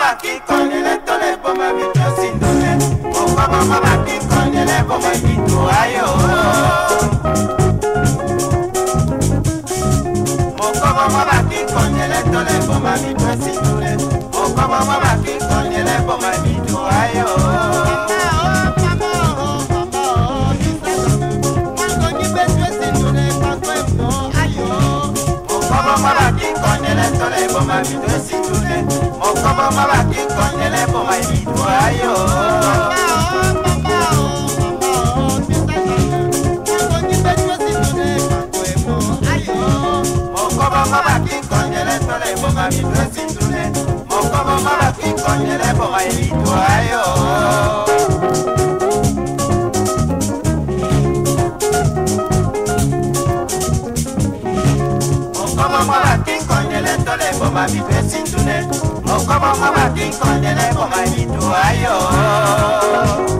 babaki kondele tole boma bito sindone bomba bomba baki kondele boma bito ayo moko bomba baki kondele tole boma bito sindone bomba bomba baki kondele bido esitune mokombo malaki konyele boma ebidwa yo mokombo malaki konyele tole boma bido kondele tole boma bipesi ntune moko bongo bakinkondele boma litu ayo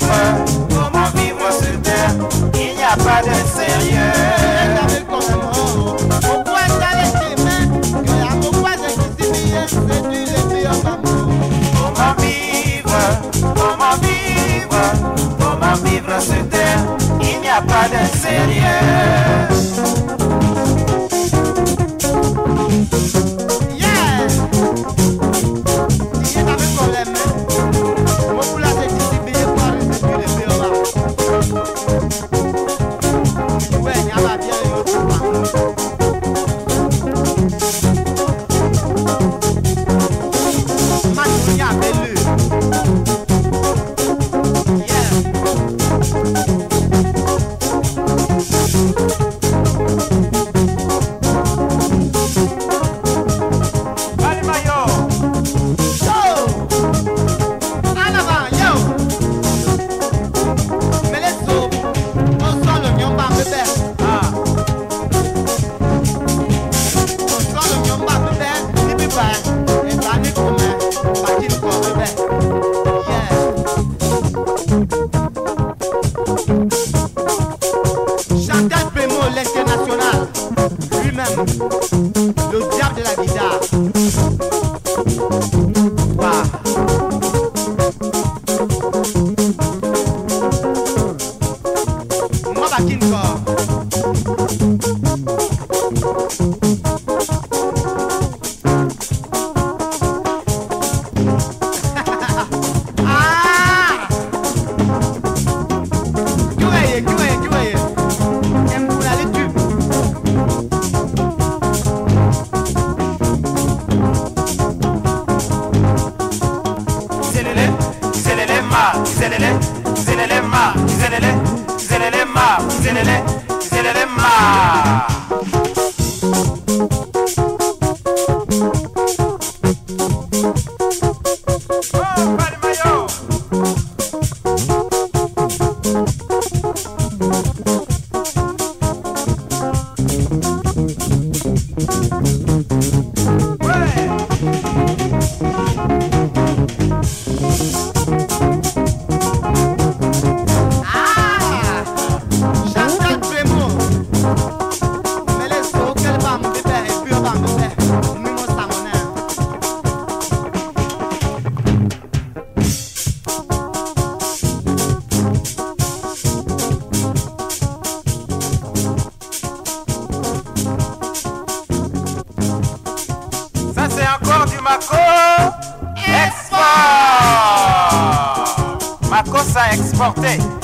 By the city. Güzelele, güzelele ma, güzelele, güzelele ma, güzelele, güzelele ma. Thank you. du Mako Export Mako ça exporté